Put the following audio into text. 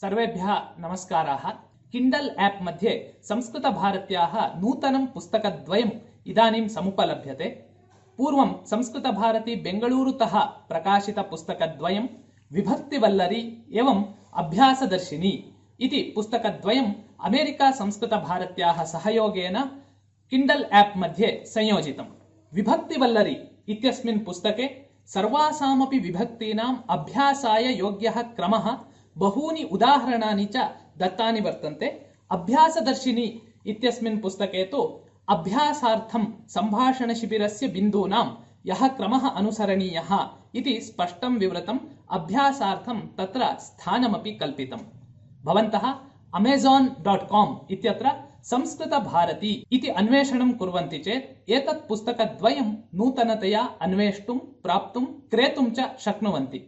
सर्वेभ्यः नमस्काराः। Kindle app मध्ये संस्कृतभारत्याः नूतनं पुस्तकद्वयम् इदानीं समुपलभ्यते। पूर्वं संस्कृतभारती बेङ्गळूरुतः प्रकाशितपुस्तकद्वयं विभक्तिवल्लरी एवम् अभ्यासदर्शिनी इति पुस्तकद्वयम् अमेरिका संस्कृतभारत्याः सहयोगेन किण्डल् ऐप् मध्ये संयोजितम्। विभक्तिवल्लरी इत्यस्मिन् पुस्तके सर्वासामपि विभक्तीनाम् अभ्यासाय योग्यः क्रमः बहूनि उदाहरणानि च दत्तानि वर्तन्ते। अभ्यासदर्शिनी इत्यस्मिन् पुस्तके तु अभ्यासार्थं सम्भाषणशिबिरस्य बिन्दूनां यः क्रमः अनुसरणीयः इति स्पष्टं विवृतम् अभ्यासार्थं तत्र स्थानमपि कल्पितम् भवन्तः अमेज़ान् डाट् काम् इत्यत्र संस्कृतभारती इति अन्वेषणं कुर्वन्ति चेत् एतत् पुस्तकद्वयं नूतनतया अन्वेष्टुं, प्राप्तुं, क्रेतुं च शक्नुवन्ति।